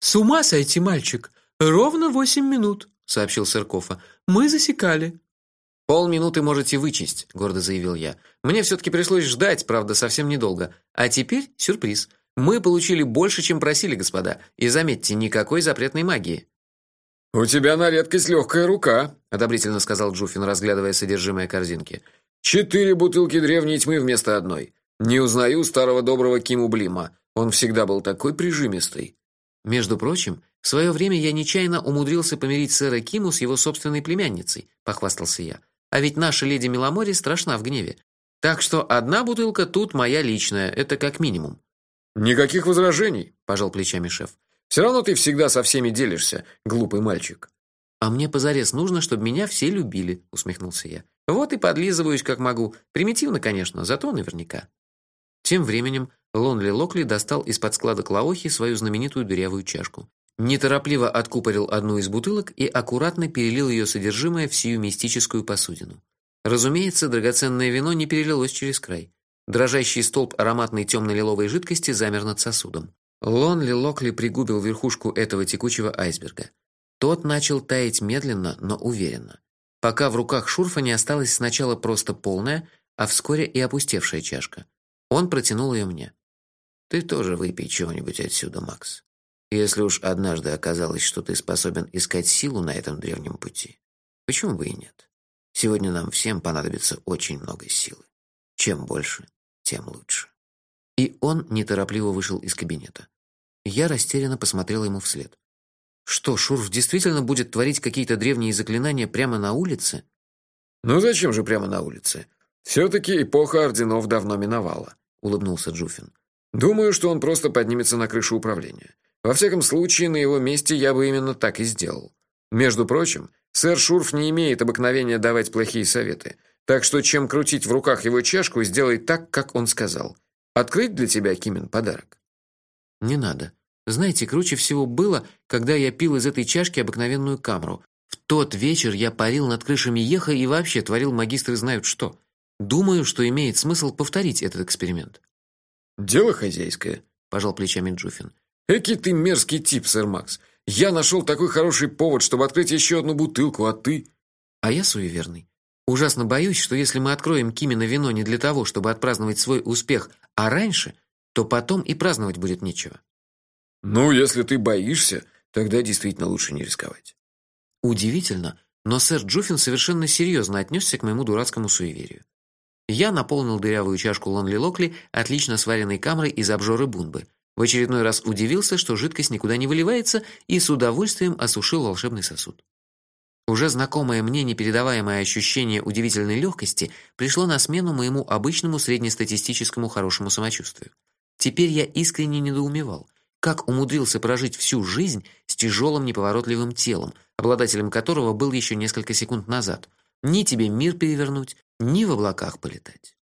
С ума сойти, мальчик. Ровно восемь минут, сообщил Сыркова. Мы засекали. Полминуты можете вычесть, гордо заявил я. Мне все таки пришлось ждать, правда, совсем недолго. А теперь сюрприз. Мы получили больше, чем просили, господа. И заметьте, никакой запретной магии. У тебя на редкость легкая рука, одобрительно сказал Джуфин, разглядывая содержимое корзинки. Четыре бутылки древней тьмы вместо одной. Не узнаю старого доброго Киму Блима. Он всегда был такой прижимистый. Между прочим, в свое время я нечаянно умудрился помирить сэра Киму с его собственной племянницей, похвастался я. А ведь наша леди Миломори страшна в гневе. Так что одна бутылка тут моя личная, это как минимум. Никаких возражений, пожал плечами шеф. Все равно ты всегда со всеми делишься, глупый мальчик. А мне позарез нужно, чтобы меня все любили, усмехнулся я. Вот и подлизываюсь как могу. Примитивно, конечно, зато наверняка. Тем временем Лонли Локли достал из-под складок Лаохи свою знаменитую дырявую чашку. Неторопливо откупорил одну из бутылок и аккуратно перелил ее содержимое в сию мистическую посудину. Разумеется, драгоценное вино не перелилось через край. Дрожащий столб ароматной темно лиловой жидкости замер над сосудом. Лонли Локли пригубил верхушку этого текучего айсберга. Тот начал таять медленно, но уверенно, пока в руках Шурфа не осталась сначала просто полная, а вскоре и опустевшая чашка. Он протянул ее мне. Ты тоже выпей чего-нибудь отсюда, Макс. Если уж однажды оказалось, что ты способен искать силу на этом древнем пути, почему бы и нет? Сегодня нам всем понадобится очень много силы. Чем больше, тем лучше. И он неторопливо вышел из кабинета. Я растерянно посмотрел ему вслед. Что, Шурф действительно будет творить какие-то древние заклинания прямо на улице? Ну зачем же прямо на улице? все таки эпоха орденов давно миновала, улыбнулся Джуфин. Думаю, что он просто поднимется на крышу управления. Во всяком случае, на его месте я бы именно так и сделал. Между прочим, сэр Шурф не имеет обыкновения давать плохие советы. Так что чем крутить в руках его чашку, сделай так, как он сказал. Открыть для тебя Кимен подарок. Не надо. Знаете, круче всего было, когда я пил из этой чашки обыкновенную камру. В тот вечер я парил над крышами Еха и вообще творил магистры знают что. Думаю, что имеет смысл повторить этот эксперимент. Дело хозяйское, пожал плечами Джуфин. Эки ты мерзкий тип, сэр Макс. Я нашел такой хороший повод, чтобы открыть еще одну бутылку, а ты А я суеверный. Ужасно боюсь, что если мы откроем Кимина вино не для того, чтобы отпраздновать свой успех, а раньше, то потом и праздновать будет нечего. Ну, если ты боишься, тогда действительно лучше не рисковать. Удивительно, но сэр Джуфин совершенно серьезно отнесся к моему дурацкому суеверию. Я наполнил дырявую чашку Лонли Локли отлично сваренной камрой из обжоры бунбы. В очередной раз удивился, что жидкость никуда не выливается, и с удовольствием осушил волшебный сосуд. Уже знакомое мне непередаваемое ощущение удивительной легкости пришло на смену моему обычному среднестатистическому хорошему самочувствию. Теперь я искренне недоумевал, как умудрился прожить всю жизнь с тяжелым неповоротливым телом, обладателем которого был еще несколько секунд назад. Ни тебе мир перевернуть, ни в облаках полетать.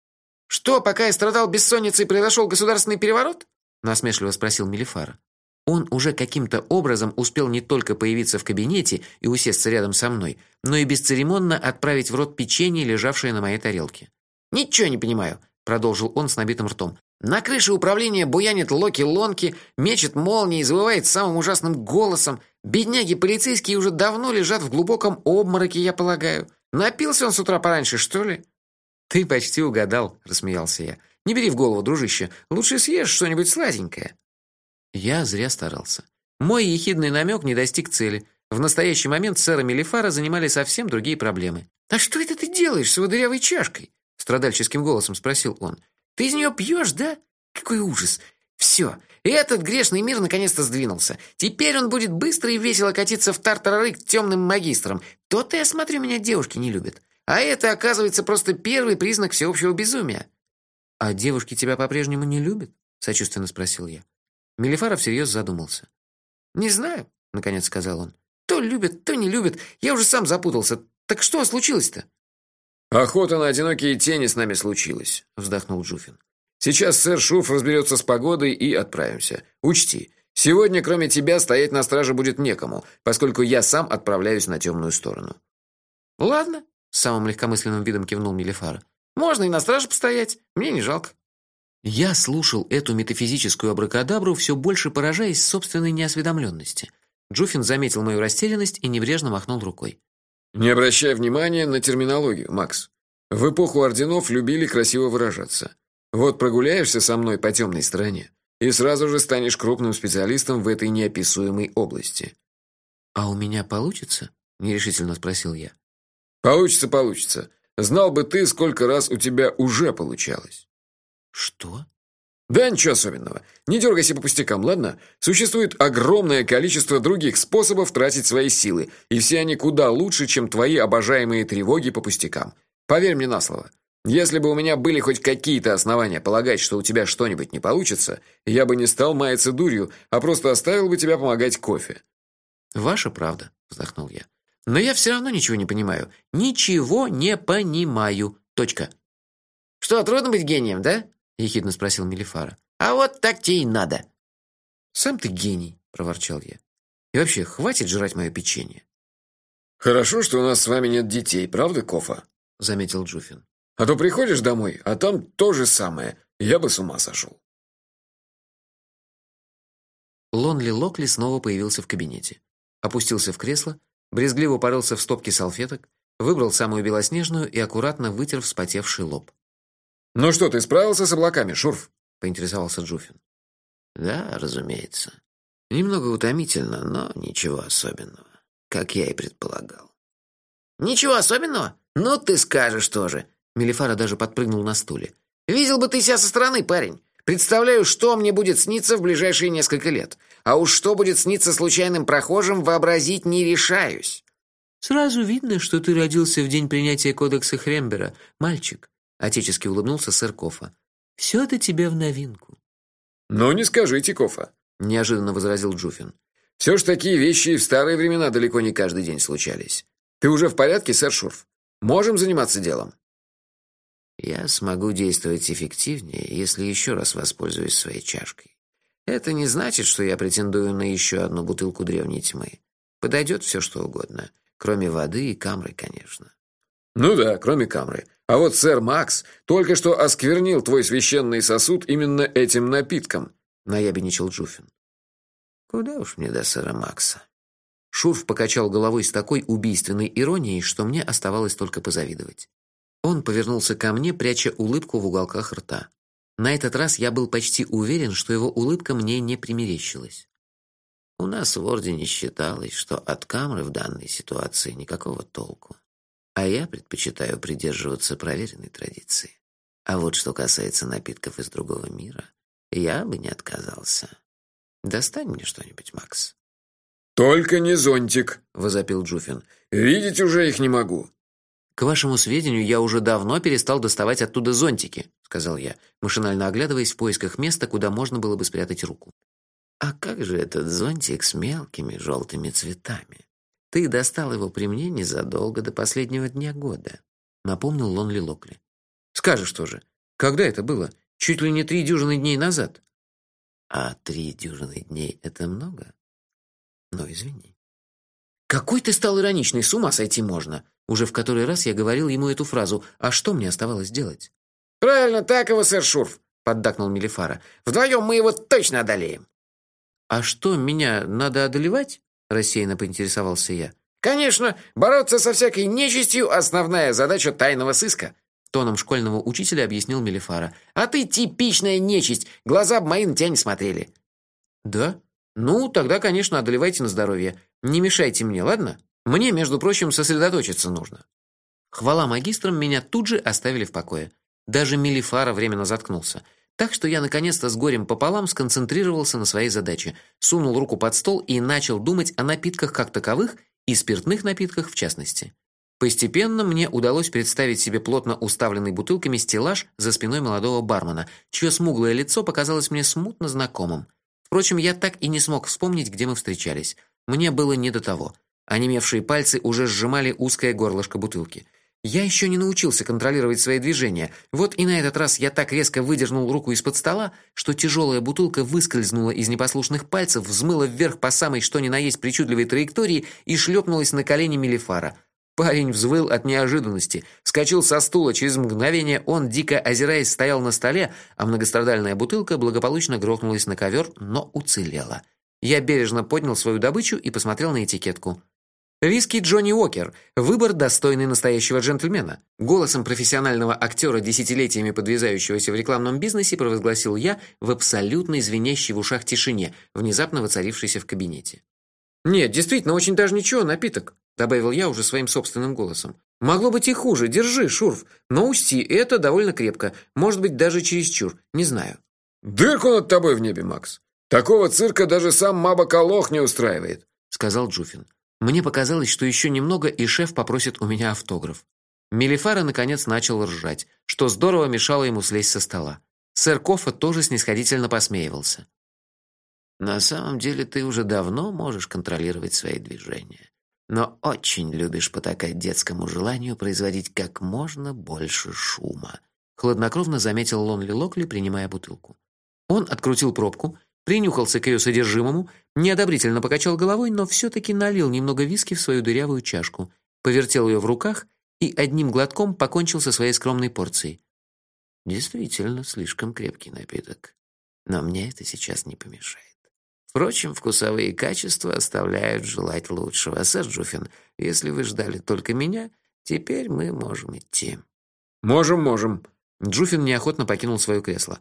Что, пока я страдал бессонницей, произошел государственный переворот? насмешливо спросил Мелифара. Он уже каким-то образом успел не только появиться в кабинете и усесться рядом со мной, но и бесцеремонно отправить в рот печенье, лежавшее на моей тарелке. Ничего не понимаю, продолжил он с набитым ртом. На крыше управления буянит Локи-Лонки, мечет молнии завывает самым ужасным голосом. Бедняги полицейские уже давно лежат в глубоком обмороке, я полагаю. Напился он с утра пораньше, что ли? Ты почти угадал, рассмеялся я. Не бери в голову, дружище. Лучше съешь что-нибудь сладенькое. Я зря старался. Мой ехидный намек не достиг цели. В настоящий момент сэра Мелифара занимали совсем другие проблемы. "А что это ты делаешь с водырявой чашкой?" страдальческим голосом спросил он. "Ты из нее пьешь, да? Какой ужас. Все, этот грешный мир наконец-то сдвинулся. Теперь он будет быстро и весело катиться в тартарары к темным магистрам. То-то я смотрю, меня девушки не любят. А это, оказывается, просто первый признак всеобщего безумия. А девушки тебя по-прежнему не любят? сочувственно спросил я. Мелифаров всерьез задумался. «Не знаю», — наконец сказал он. «То любят, то не любят. Я уже сам запутался. Так что случилось-то?» «Охота на одинокие тени с нами случилась», — вздохнул Джуфин. «Сейчас сэр Шуф разберется с погодой и отправимся. Учти, сегодня кроме тебя стоять на страже будет некому, поскольку я сам отправляюсь на темную сторону». «Ладно», — с самым легкомысленным видом кивнул Мелифара. «Можно и на страже постоять. Мне не жалко». Я слушал эту метафизическую абракадабру, все больше поражаясь собственной неосведомленности. Джуфин заметил мою растерянность и небрежно махнул рукой. Не обращай внимания на терминологию, Макс. В эпоху орденов любили красиво выражаться. Вот прогуляешься со мной по темной стороне и сразу же станешь крупным специалистом в этой неописуемой области. А у меня получится? нерешительно спросил я. Получится, получится. Знал бы ты, сколько раз у тебя уже получалось. Что? Да ничего особенного. Не дергайся по пустякам, ладно? Существует огромное количество других способов тратить свои силы, и все они куда лучше, чем твои обожаемые тревоги по пустякам. Поверь мне на слово. Если бы у меня были хоть какие-то основания полагать, что у тебя что-нибудь не получится, я бы не стал маяться дурью, а просто оставил бы тебя помогать кофе. Ваша правда, вздохнул я. Но я все равно ничего не понимаю. Ничего не понимаю. Точка. Что, трудно быть гением, да? ехидно спросил Мелифара. А вот так тебе и надо. Сам ты гений, проворчал я. И вообще, хватит жрать мое печенье. Хорошо, что у нас с вами нет детей, правда, Кофа? заметил Джуфин. А то приходишь домой, а там то же самое. Я бы с ума сошел. Лонли Локли снова появился в кабинете. Опустился в кресло, брезгливо порылся в стопке салфеток, выбрал самую белоснежную и аккуратно вытер вспотевший лоб. «Ну что, ты справился с облаками, Шурф?» — поинтересовался Джуфин. «Да, разумеется. Немного утомительно, но ничего особенного, как я и предполагал». «Ничего особенного? Ну ты скажешь тоже!» Мелифара даже подпрыгнул на стуле. «Видел бы ты себя со стороны, парень. Представляю, что мне будет сниться в ближайшие несколько лет. А уж что будет сниться случайным прохожим, вообразить не решаюсь». «Сразу видно, что ты родился в день принятия кодекса Хрембера, мальчик», отечески улыбнулся сэр Кофа. «Все это тебе в новинку». «Ну, не скажите, Кофа», неожиданно возразил Джуфин. «Все ж такие вещи и в старые времена далеко не каждый день случались. Ты уже в порядке, сэр Шурф? Можем заниматься делом?» Я смогу действовать эффективнее, если еще раз воспользуюсь своей чашкой. Это не значит, что я претендую на еще одну бутылку древней тьмы. Подойдет все, что угодно, кроме воды и камры, конечно. Ну да, кроме камры. А вот сэр Макс только что осквернил твой священный сосуд именно этим напитком, наябедничал Джуфин. Куда уж мне до сэра Макса. Шурф покачал головой с такой убийственной иронией, что мне оставалось только позавидовать. Он повернулся ко мне, пряча улыбку в уголках рта. На этот раз я был почти уверен, что его улыбка мне не примерещилась. У нас в ордене считалось, что от камры в данной ситуации никакого толку. А я предпочитаю придерживаться проверенной традиции. А вот что касается напитков из другого мира, я бы не отказался. Достань мне что-нибудь, Макс. Только не зонтик, возопил Джуфин. Видеть уже их не могу. К вашему сведению, я уже давно перестал доставать оттуда зонтики, сказал я, машинально оглядываясь в поисках места, куда можно было бы спрятать руку. А как же этот зонтик с мелкими желтыми цветами? Ты достал его при мне незадолго до последнего дня года, напомнил Лонли Локли. Скажешь тоже. Когда это было? Чуть ли не три дюжины дней назад. А три дюжины дней это много? Ну, извини. Какой ты стал ироничный, с ума сойти можно. Уже в который раз я говорил ему эту фразу, а что мне оставалось делать? «Правильно, так его, сэр Шурф», — поддакнул Мелифара. «Вдвоем мы его точно одолеем». «А что, меня надо одолевать?» — рассеянно поинтересовался я. «Конечно, бороться со всякой нечистью — основная задача тайного сыска», — тоном школьного учителя объяснил Мелифара. «А ты типичная нечисть, глаза бы мои на тебя не смотрели». «Да? Ну, тогда, конечно, одолевайте на здоровье. Не мешайте мне, ладно?» Мне, между прочим, сосредоточиться нужно. Хвала магистрам, меня тут же оставили в покое. Даже Мелифара временно заткнулся. Так что я наконец-то с горем пополам сконцентрировался на своей задаче, сунул руку под стол и начал думать о напитках как таковых и спиртных напитках в частности. Постепенно мне удалось представить себе плотно уставленный бутылками стеллаж за спиной молодого бармена, чье смуглое лицо показалось мне смутно знакомым. Впрочем, я так и не смог вспомнить, где мы встречались. Мне было не до того. Онемевшие пальцы уже сжимали узкое горлышко бутылки. Я еще не научился контролировать свои движения. Вот и на этот раз я так резко выдернул руку из-под стола, что тяжелая бутылка выскользнула из непослушных пальцев, взмыла вверх по самой что ни на есть причудливой траектории и шлепнулась на колени Мелифара. Парень взвыл от неожиданности, вскочил со стула, через мгновение он, дико озираясь, стоял на столе, а многострадальная бутылка благополучно грохнулась на ковер, но уцелела. Я бережно поднял свою добычу и посмотрел на этикетку. Виски Джонни Уокер. Выбор достойный настоящего джентльмена. Голосом профессионального актера, десятилетиями подвязающегося в рекламном бизнесе, провозгласил я в абсолютно звенящей в ушах тишине, внезапно воцарившейся в кабинете. Нет, действительно, очень даже ничего, напиток добавил я уже своим собственным голосом. Могло быть и хуже. Держи, Шурф, но учти, это довольно крепко, может быть, даже чересчур, не знаю. Дырку над тобой в небе, Макс. Такого цирка даже сам Маба Калох не устраивает, сказал Джуфин. Мне показалось, что еще немного и шеф попросит у меня автограф. Мелифара наконец начал ржать, что здорово мешало ему слезть со стола. Сэр Кофа тоже снисходительно посмеивался. На самом деле ты уже давно можешь контролировать свои движения но очень любишь потакать детскому желанию производить как можно больше шума. Хладнокровно заметил Лонли Локли, принимая бутылку. Он открутил пробку, принюхался к ее содержимому, неодобрительно покачал головой, но все таки налил немного виски в свою дырявую чашку, повертел ее в руках и одним глотком покончил со своей скромной порцией. Действительно, слишком крепкий напиток. Но мне это сейчас не помешает. Впрочем, вкусовые качества оставляют желать лучшего. Сэр Джуфин, если вы ждали только меня, теперь мы можем идти. Можем, можем. Джуфин неохотно покинул свое кресло.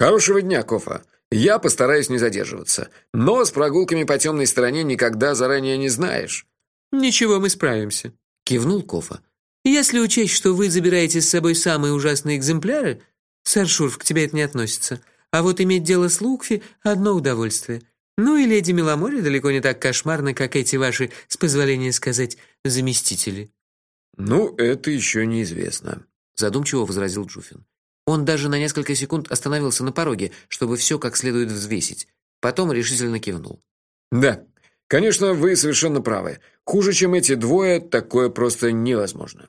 Хорошего дня, Кофа. Я постараюсь не задерживаться. Но с прогулками по темной стороне никогда заранее не знаешь. Ничего, мы справимся, кивнул Кофа. Если учесть, что вы забираете с собой самые ужасные экземпляры, сэр Шурф, к тебе это не относится. А вот иметь дело с Лукфи одно удовольствие. Ну и леди Миломоре далеко не так кошмарно, как эти ваши, с позволения сказать, заместители. Ну, это еще неизвестно, задумчиво возразил Джуфин. Он даже на несколько секунд остановился на пороге, чтобы все как следует взвесить. Потом решительно кивнул. Да. Конечно, вы совершенно правы. Хуже, чем эти двое, такое просто невозможно.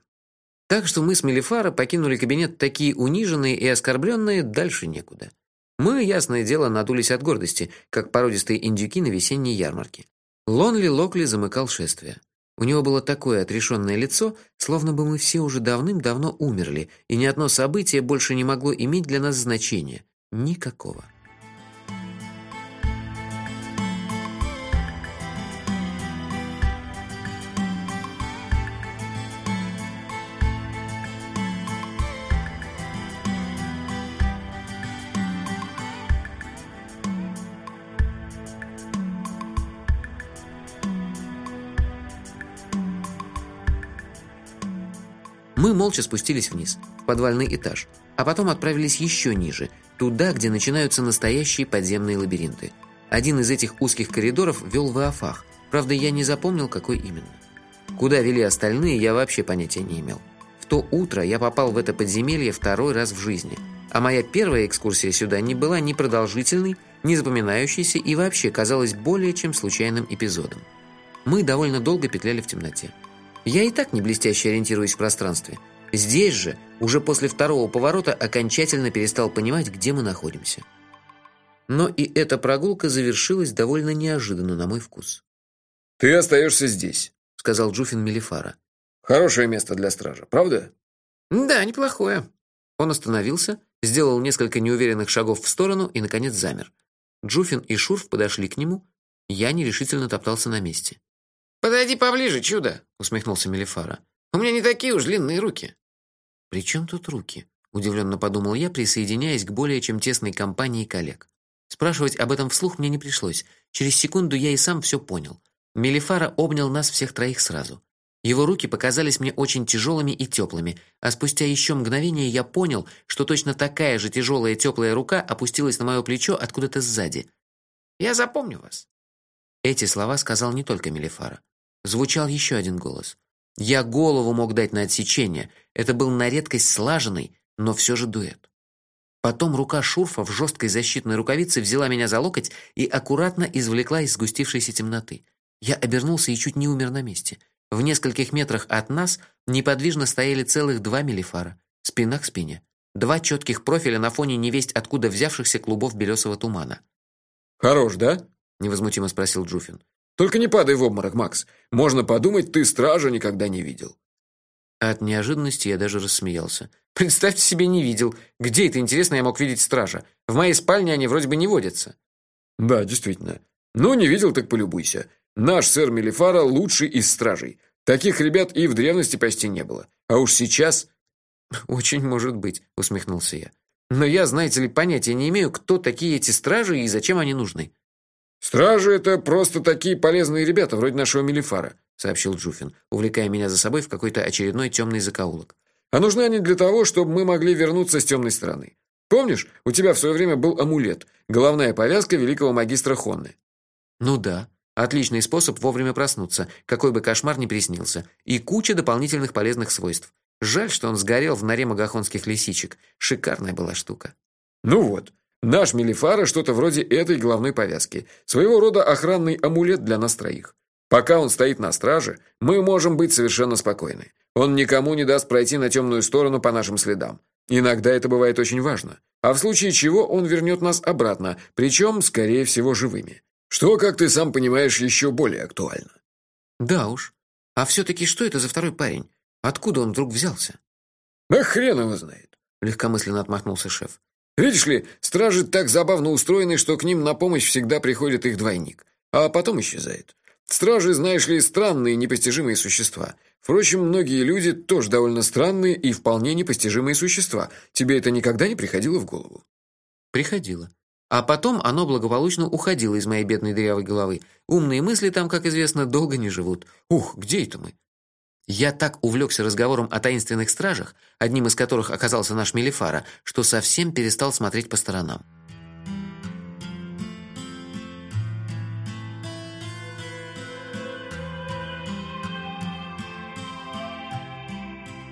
Так что мы с Мелифара покинули кабинет такие униженные и оскорбленные, дальше некуда. Мы, ясное дело, надулись от гордости, как породистые индюки на весенней ярмарке. Лонли Локли замыкал шествие. У него было такое отрешенное лицо, словно бы мы все уже давным-давно умерли, и ни одно событие больше не могло иметь для нас значения. Никакого. Молча спустились вниз, в подвальный этаж, а потом отправились еще ниже, туда, где начинаются настоящие подземные лабиринты. Один из этих узких коридоров вел в Афах, правда, я не запомнил, какой именно. Куда вели остальные, я вообще понятия не имел. В то утро я попал в это подземелье второй раз в жизни, а моя первая экскурсия сюда не была ни продолжительной, ни запоминающейся и вообще казалась более чем случайным эпизодом. Мы довольно долго петляли в темноте. Я и так не блестяще ориентируюсь в пространстве. Здесь же, уже после второго поворота, окончательно перестал понимать, где мы находимся. Но и эта прогулка завершилась довольно неожиданно на мой вкус. «Ты остаешься здесь», — сказал Джуфин Мелифара. «Хорошее место для стража, правда?» «Да, неплохое». Он остановился, сделал несколько неуверенных шагов в сторону и, наконец, замер. Джуфин и Шурф подошли к нему. Я нерешительно топтался на месте. «Подойди поближе, чудо!» — усмехнулся Мелифара. «У меня не такие уж длинные руки». «При чем тут руки?» — удивленно подумал я, присоединяясь к более чем тесной компании коллег. Спрашивать об этом вслух мне не пришлось. Через секунду я и сам все понял. Мелифара обнял нас всех троих сразу. Его руки показались мне очень тяжелыми и теплыми, а спустя еще мгновение я понял, что точно такая же тяжелая теплая рука опустилась на мое плечо откуда-то сзади. «Я запомню вас». Эти слова сказал не только Мелифара. Звучал еще один голос. Я голову мог дать на отсечение. Это был на редкость слаженный, но все же дуэт. Потом рука Шурфа в жесткой защитной рукавице взяла меня за локоть и аккуратно извлекла из сгустившейся темноты. Я обернулся и чуть не умер на месте. В нескольких метрах от нас неподвижно стояли целых два мелифара, спина к спине. Два четких профиля на фоне невесть откуда взявшихся клубов белесого тумана. «Хорош, да?» — невозмутимо спросил Джуфин. Только не падай в обморок, Макс. Можно подумать, ты стража никогда не видел. От неожиданности я даже рассмеялся. Представьте себе, не видел. Где это интересно я мог видеть стража? В моей спальне они вроде бы не водятся. Да, действительно. Ну, не видел, так полюбуйся. Наш сэр Мелифара лучший из стражей. Таких ребят и в древности почти не было. А уж сейчас... Очень может быть, усмехнулся я. Но я, знаете ли, понятия не имею, кто такие эти стражи и зачем они нужны. Стражи это просто такие полезные ребята, вроде нашего Мелифара, сообщил Джуфин, увлекая меня за собой в какой-то очередной темный закоулок. А нужны они для того, чтобы мы могли вернуться с темной стороны. Помнишь, у тебя в свое время был амулет, головная повязка великого магистра Хонны. Ну да, отличный способ вовремя проснуться, какой бы кошмар ни приснился, и куча дополнительных полезных свойств. Жаль, что он сгорел в норе магахонских лисичек. Шикарная была штука. Ну вот, наш Мелифара что-то вроде этой головной повязки, своего рода охранный амулет для нас троих. Пока он стоит на страже, мы можем быть совершенно спокойны. Он никому не даст пройти на темную сторону по нашим следам. Иногда это бывает очень важно. А в случае чего он вернет нас обратно, причем, скорее всего, живыми. Что, как ты сам понимаешь, еще более актуально. Да уж. А все таки что это за второй парень? Откуда он вдруг взялся? А хрен его знает, легкомысленно отмахнулся шеф. Видишь ли, стражи так забавно устроены, что к ним на помощь всегда приходит их двойник, а потом исчезает. Стражи, знаешь ли, странные, непостижимые существа. Впрочем, многие люди тоже довольно странные и вполне непостижимые существа. Тебе это никогда не приходило в голову? Приходило. А потом оно благополучно уходило из моей бедной дырявой головы. Умные мысли там, как известно, долго не живут. Ух, где это мы? Я так увлекся разговором о таинственных стражах, одним из которых оказался наш Мелифара, что совсем перестал смотреть по сторонам.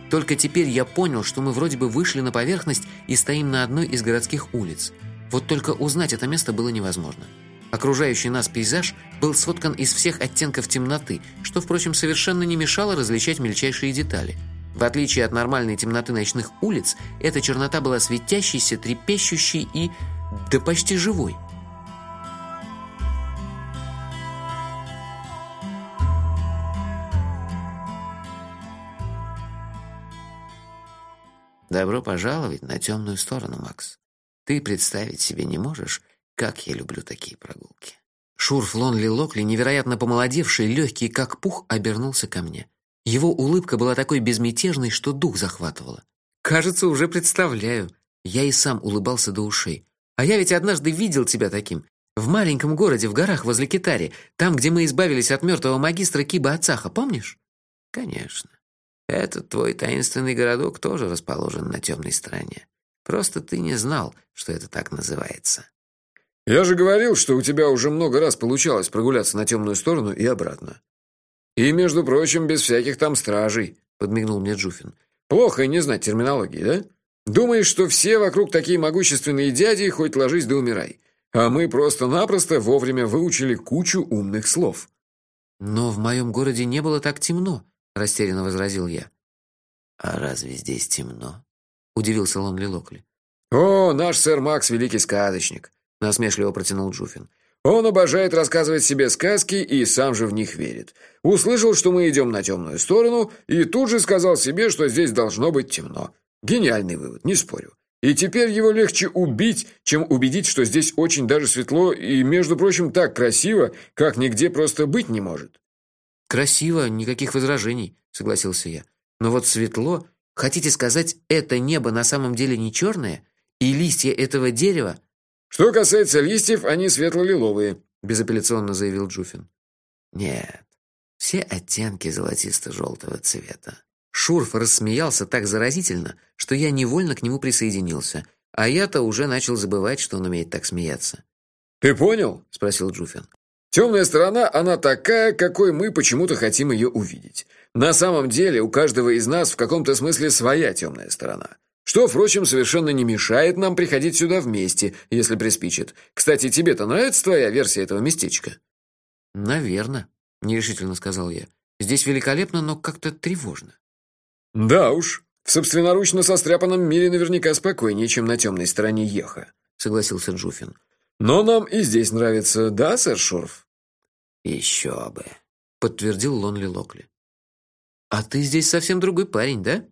Только теперь я понял, что мы вроде бы вышли на поверхность и стоим на одной из городских улиц. Вот только узнать это место было невозможно. Окружающий нас пейзаж был соткан из всех оттенков темноты, что, впрочем, совершенно не мешало различать мельчайшие детали. В отличие от нормальной темноты ночных улиц, эта чернота была светящейся, трепещущей и... да почти живой. Добро пожаловать на темную сторону, Макс. Ты представить себе не можешь, как я люблю такие прогулки. Шурф Лонли Локли, невероятно помолодевший, легкий как пух, обернулся ко мне. Его улыбка была такой безмятежной, что дух захватывало. Кажется, уже представляю. Я и сам улыбался до ушей. А я ведь однажды видел тебя таким. В маленьком городе в горах возле Китари, там, где мы избавились от мертвого магистра Киба Ацаха, помнишь? Конечно. Этот твой таинственный городок тоже расположен на темной стороне. Просто ты не знал, что это так называется. Я же говорил, что у тебя уже много раз получалось прогуляться на темную сторону и обратно. И, между прочим, без всяких там стражей, подмигнул мне Джуфин. Плохо и не знать терминологии, да? Думаешь, что все вокруг такие могущественные дяди, хоть ложись да умирай. А мы просто-напросто вовремя выучили кучу умных слов. Но в моем городе не было так темно, растерянно возразил я. А разве здесь темно? удивился Лонли Локли. О, наш сэр Макс великий сказочник, насмешливо протянул Джуфин. Он обожает рассказывать себе сказки и сам же в них верит. Услышал, что мы идем на темную сторону, и тут же сказал себе, что здесь должно быть темно. Гениальный вывод, не спорю. И теперь его легче убить, чем убедить, что здесь очень даже светло и, между прочим, так красиво, как нигде просто быть не может. Красиво, никаких возражений, согласился я. Но вот светло, хотите сказать, это небо на самом деле не черное, и листья этого дерева? Что касается листьев, они светло-лиловые, безапелляционно заявил Джуфин. Нет. Все оттенки золотисто желтого цвета. Шурф рассмеялся так заразительно, что я невольно к нему присоединился, а я-то уже начал забывать, что он умеет так смеяться. Ты понял? спросил Джуфин. Темная сторона, она такая, какой мы почему-то хотим ее увидеть. На самом деле, у каждого из нас в каком-то смысле своя темная сторона. Что, впрочем, совершенно не мешает нам приходить сюда вместе, если приспичит. Кстати, тебе-то нравится твоя версия этого местечка? Наверное, нерешительно сказал я. Здесь великолепно, но как-то тревожно. Да уж. В собственноручно состряпанном мире наверняка спокойнее, чем на темной стороне Еха, согласился Джуфин. Но нам и здесь нравится, да, сэр Шурф? Еще бы, подтвердил Лонли Локли. А ты здесь совсем другой парень, да?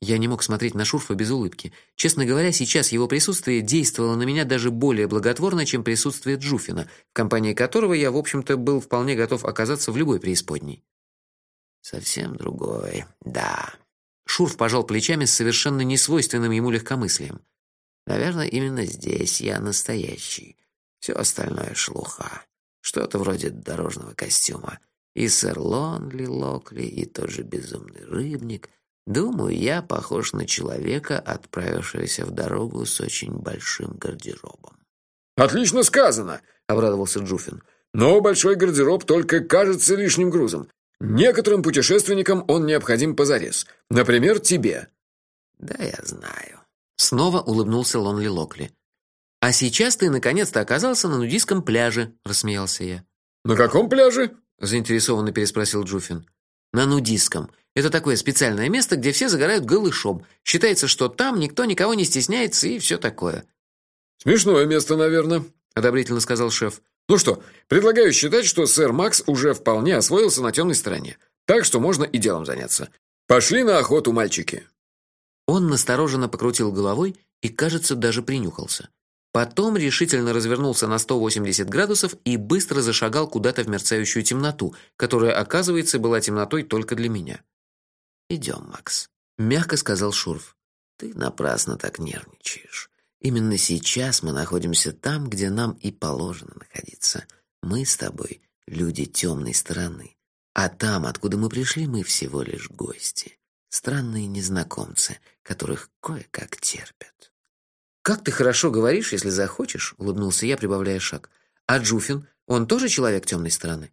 Я не мог смотреть на Шурфа без улыбки. Честно говоря, сейчас его присутствие действовало на меня даже более благотворно, чем присутствие Джуфина, в компании которого я, в общем-то, был вполне готов оказаться в любой преисподней. Совсем другой. Да. Шурф пожал плечами с совершенно несвойственным ему легкомыслием. Наверное, именно здесь я настоящий. Все остальное шелуха. Что-то вроде дорожного костюма. И сэр Лонли Локли, и тот же безумный рыбник. Думаю, я похож на человека, отправившегося в дорогу с очень большим гардеробом. «Отлично сказано!» — обрадовался Джуфин. «Но большой гардероб только кажется лишним грузом. Некоторым путешественникам он необходим позарез. Например, тебе». «Да, я знаю». Снова улыбнулся Лонли Локли. «А сейчас ты наконец-то оказался на нудистском пляже», — рассмеялся я. «На каком пляже?» — заинтересованно переспросил Джуфин. «На нудистском. Это такое специальное место, где все загорают голышом. Считается, что там никто никого не стесняется и все такое». «Смешное место, наверное», — одобрительно сказал шеф. «Ну что, предлагаю считать, что сэр Макс уже вполне освоился на темной стороне. Так что можно и делом заняться. Пошли на охоту, мальчики». Он настороженно покрутил головой и, кажется, даже принюхался. Потом решительно развернулся на 180 градусов и быстро зашагал куда-то в мерцающую темноту, которая, оказывается, была темнотой только для меня. «Идем, Макс», — мягко сказал Шурф. «Ты напрасно так нервничаешь. Именно сейчас мы находимся там, где нам и положено находиться. Мы с тобой — люди темной стороны. А там, откуда мы пришли, мы всего лишь гости. Странные незнакомцы, которых кое-как терпят. «Как ты хорошо говоришь, если захочешь», — улыбнулся я, прибавляя шаг. «А Джуфин, он тоже человек темной стороны?»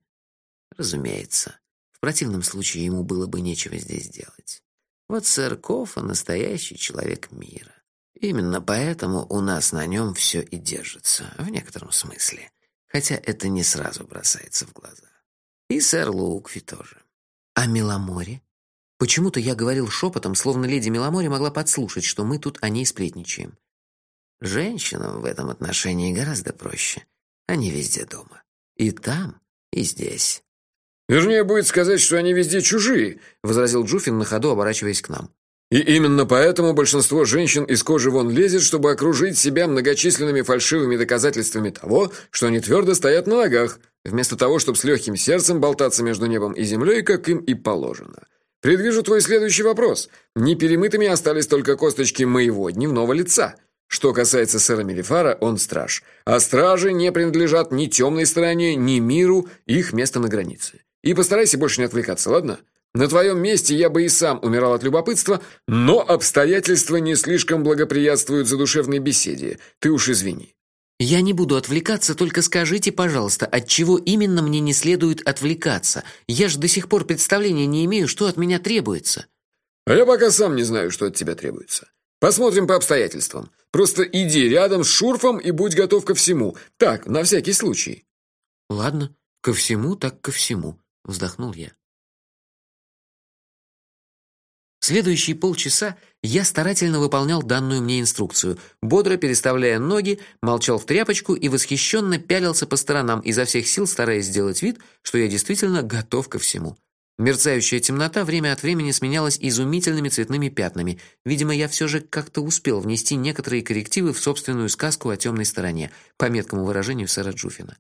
«Разумеется. Противном случае ему было бы нечего здесь делать. Вот сэр Кофа — настоящий человек мира. Именно поэтому у нас на нем все и держится, в некотором смысле. Хотя это не сразу бросается в глаза. И сэр Лукви тоже. А Меломори? Почему-то я говорил шепотом, словно леди Меломори могла подслушать, что мы тут о ней сплетничаем. Женщинам в этом отношении гораздо проще. Они везде дома. И там, и здесь. «Вернее, будет сказать, что они везде чужие», — возразил Джуфин на ходу, оборачиваясь к нам. «И именно поэтому большинство женщин из кожи вон лезет, чтобы окружить себя многочисленными фальшивыми доказательствами того, что они твердо стоят на ногах, вместо того, чтобы с легким сердцем болтаться между небом и землей, как им и положено. Предвижу твой следующий вопрос. Неперемытыми остались только косточки моего дневного лица». Что касается сэра Мелифара, он страж. А стражи не принадлежат ни темной стороне, ни миру, их место на границе. И постарайся больше не отвлекаться, ладно? На твоем месте я бы и сам умирал от любопытства, но обстоятельства не слишком благоприятствуют задушевной беседе. Ты уж извини. Я не буду отвлекаться, только скажите, пожалуйста, от чего именно мне не следует отвлекаться? Я же до сих пор представления не имею, что от меня требуется. А я пока сам не знаю, что от тебя требуется. Посмотрим по обстоятельствам. Просто иди рядом с Шурфом и будь готов ко всему. Так, на всякий случай. Ладно, ко всему так ко всему, вздохнул я. Следующие полчаса я старательно выполнял данную мне инструкцию, бодро переставляя ноги, молчал в тряпочку и восхищенно пялился по сторонам, изо всех сил стараясь сделать вид, что я действительно готов ко всему. Мерцающая темнота время от времени сменялась изумительными цветными пятнами. Видимо, я все же как-то успел внести некоторые коррективы в собственную сказку о темной стороне, по меткому выражению сэра Джуфина.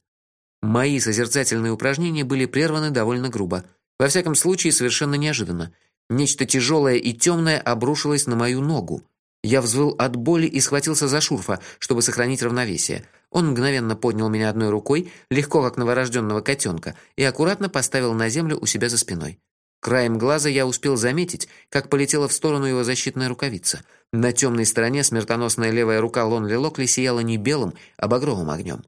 Мои созерцательные упражнения были прерваны довольно грубо. Во всяком случае, совершенно неожиданно. Нечто тяжелое и темное обрушилось на мою ногу. Я взвыл от боли и схватился за Шурфа, чтобы сохранить равновесие. Он мгновенно поднял меня одной рукой, легко как новорожденного котенка, и аккуратно поставил на землю у себя за спиной. Краем глаза я успел заметить, как полетела в сторону его защитная рукавица. На темной стороне смертоносная левая рука Лонли Локли сияла не белым, а багровым огнем.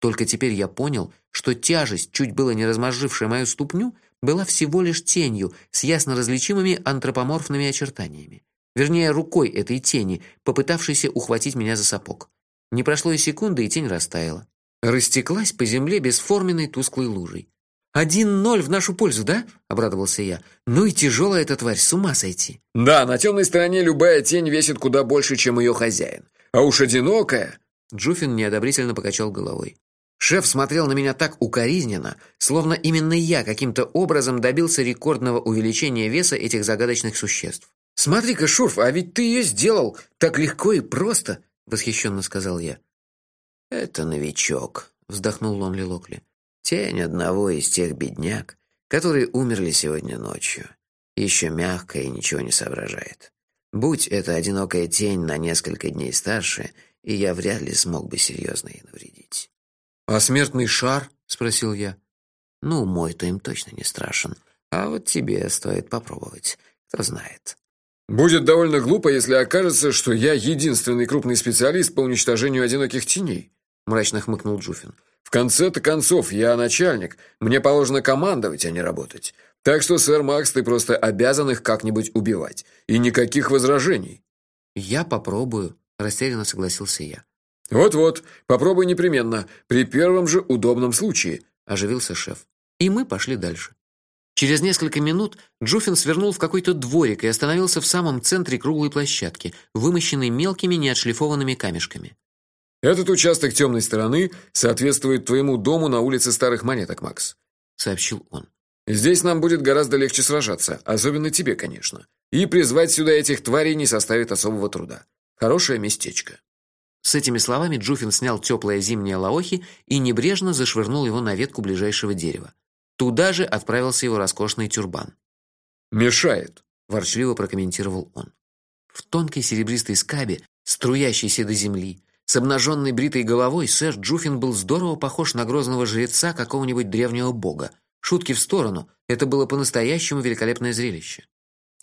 Только теперь я понял, что тяжесть, чуть было не размозжившая мою ступню, была всего лишь тенью с ясно различимыми антропоморфными очертаниями. Вернее, рукой этой тени, попытавшейся ухватить меня за сапог. Не прошло и секунды, и тень растаяла. Растеклась по земле бесформенной тусклой лужей. «Один ноль в нашу пользу, да?» — обрадовался я. «Ну и тяжелая эта тварь, с ума сойти!» «Да, на темной стороне любая тень весит куда больше, чем ее хозяин. А уж одинокая...» Джуфин неодобрительно покачал головой. Шеф смотрел на меня так укоризненно, словно именно я каким-то образом добился рекордного увеличения веса этих загадочных существ. «Смотри-ка, Шурф, а ведь ты ее сделал так легко и просто!» — восхищенно сказал я. «Это новичок», — вздохнул Лонли Локли. «Тень одного из тех бедняк, которые умерли сегодня ночью. Еще мягко и ничего не соображает. Будь это одинокая тень на несколько дней старше, и я вряд ли смог бы серьезно ей навредить». «А смертный шар?» — спросил я. «Ну, мой-то им точно не страшен. А вот тебе стоит попробовать. Кто знает». «Будет довольно глупо, если окажется, что я единственный крупный специалист по уничтожению одиноких теней», — мрачно хмыкнул Джуфин. «В конце-то концов, я начальник. Мне положено командовать, а не работать. Так что, сэр Макс, ты просто обязан их как-нибудь убивать. И никаких возражений». «Я попробую», — растерянно согласился я. «Вот-вот, попробуй непременно, при первом же удобном случае», – оживился шеф. И мы пошли дальше. Через несколько минут Джуфин свернул в какой-то дворик и остановился в самом центре круглой площадки, вымощенной мелкими неотшлифованными камешками. «Этот участок темной стороны соответствует твоему дому на улице Старых Монеток, Макс», – сообщил он. «Здесь нам будет гораздо легче сражаться, особенно тебе, конечно. И призвать сюда этих тварей не составит особого труда. Хорошее местечко». С этими словами Джуфин снял теплое зимнее лаохи и небрежно зашвырнул его на ветку ближайшего дерева. Туда же отправился его роскошный тюрбан. «Мешает», – ворчливо прокомментировал он. В тонкой серебристой скабе, струящейся до земли, с обнаженной бритой головой, сэр Джуфин был здорово похож на грозного жреца какого-нибудь древнего бога. Шутки в сторону, это было по-настоящему великолепное зрелище.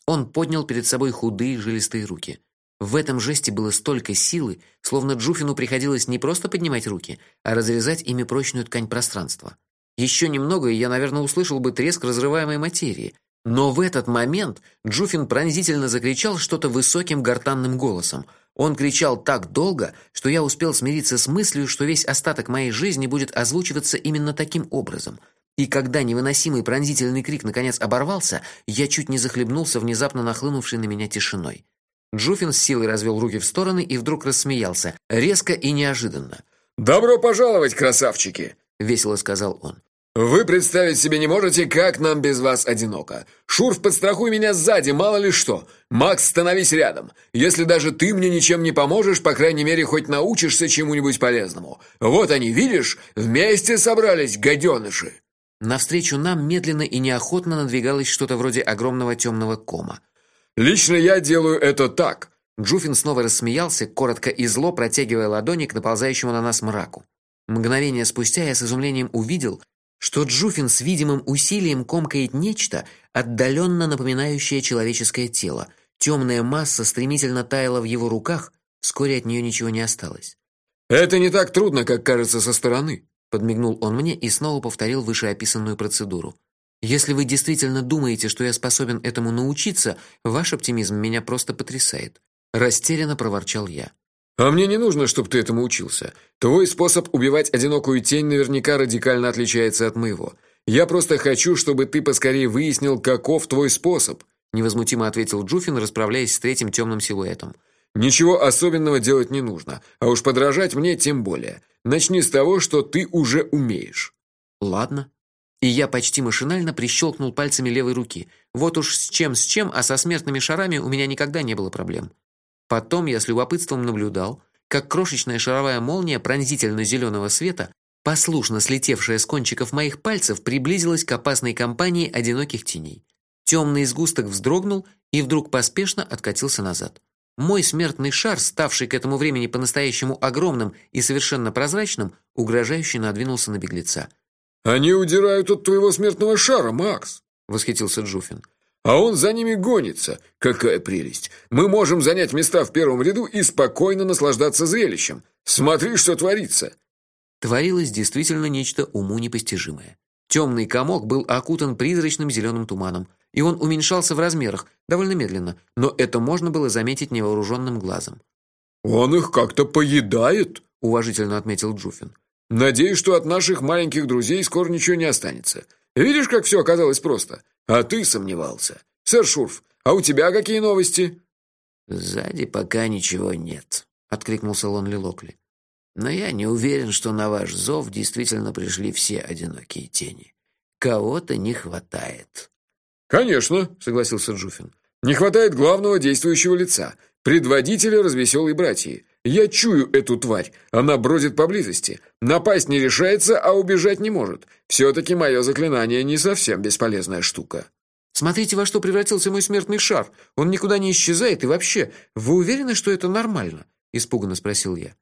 Он поднял перед собой худые жилистые руки – в этом жесте было столько силы, словно Джуфину приходилось не просто поднимать руки, а разрезать ими прочную ткань пространства. Еще немного, и я, наверное, услышал бы треск разрываемой материи. Но в этот момент Джуфин пронзительно закричал что-то высоким гортанным голосом. Он кричал так долго, что я успел смириться с мыслью, что весь остаток моей жизни будет озвучиваться именно таким образом. И когда невыносимый пронзительный крик наконец оборвался, я чуть не захлебнулся внезапно нахлынувшей на меня тишиной. Джуфин с силой развел руки в стороны и вдруг рассмеялся, резко и неожиданно. «Добро пожаловать, красавчики!» – весело сказал он. «Вы представить себе не можете, как нам без вас одиноко. Шурф, подстрахуй меня сзади, мало ли что. Макс, становись рядом. Если даже ты мне ничем не поможешь, по крайней мере, хоть научишься чему-нибудь полезному. Вот они, видишь, вместе собрались, гаденыши!» Навстречу нам медленно и неохотно надвигалось что-то вроде огромного темного кома. Лично я делаю это так. Джуфин снова рассмеялся, коротко и зло протягивая ладони к наползающему на нас мраку. Мгновение спустя я с изумлением увидел, что Джуфин с видимым усилием комкает нечто, отдаленно напоминающее человеческое тело. Темная масса стремительно таяла в его руках, вскоре от нее ничего не осталось. «Это не так трудно, как кажется со стороны», подмигнул он мне и снова повторил вышеописанную процедуру. Если вы действительно думаете, что я способен этому научиться, ваш оптимизм меня просто потрясает, растерянно проворчал я. А мне не нужно, чтобы ты этому учился. Твой способ убивать одинокую тень наверняка радикально отличается от моего. Я просто хочу, чтобы ты поскорее выяснил, каков твой способ, невозмутимо ответил Джуфин, расправляясь с третьим темным силуэтом. Ничего особенного делать не нужно, а уж подражать мне тем более. Начни с того, что ты уже умеешь. Ладно, и я почти машинально прищелкнул пальцами левой руки. Вот уж с чем с чем, а со смертными шарами у меня никогда не было проблем. Потом я с любопытством наблюдал, как крошечная шаровая молния пронзительно зеленого света, послушно слетевшая с кончиков моих пальцев, приблизилась к опасной компании одиноких теней. Темный сгусток вздрогнул и вдруг поспешно откатился назад. Мой смертный шар, ставший к этому времени по-настоящему огромным и совершенно прозрачным, угрожающе надвинулся на беглеца. Они удирают от твоего смертного шара, Макс, восхитился Джуфин. А он за ними гонится. Какая прелесть. Мы можем занять места в первом ряду и спокойно наслаждаться зрелищем. Смотри, что творится. Творилось действительно нечто уму непостижимое. Темный комок был окутан призрачным зеленым туманом, и он уменьшался в размерах, довольно медленно, но это можно было заметить невооруженным глазом. Он их как-то поедает, уважительно отметил Джуфин. Надеюсь, что от наших маленьких друзей скоро ничего не останется. Видишь, как все оказалось просто? А ты сомневался. Сэр Шурф, а у тебя какие новости? Сзади пока ничего нет, откликнулся Лонли Локли. Но я не уверен, что на ваш зов действительно пришли все одинокие тени. Кого-то не хватает. Конечно, согласился Джуфин. Не хватает главного действующего лица, предводителя развеселой братьи. Я чую эту тварь. Она бродит поблизости. Напасть не решается, а убежать не может. все таки мое заклинание не совсем бесполезная штука. Смотрите, во что превратился мой смертный шар. Он никуда не исчезает и вообще, вы уверены, что это нормально? испуганно спросил я.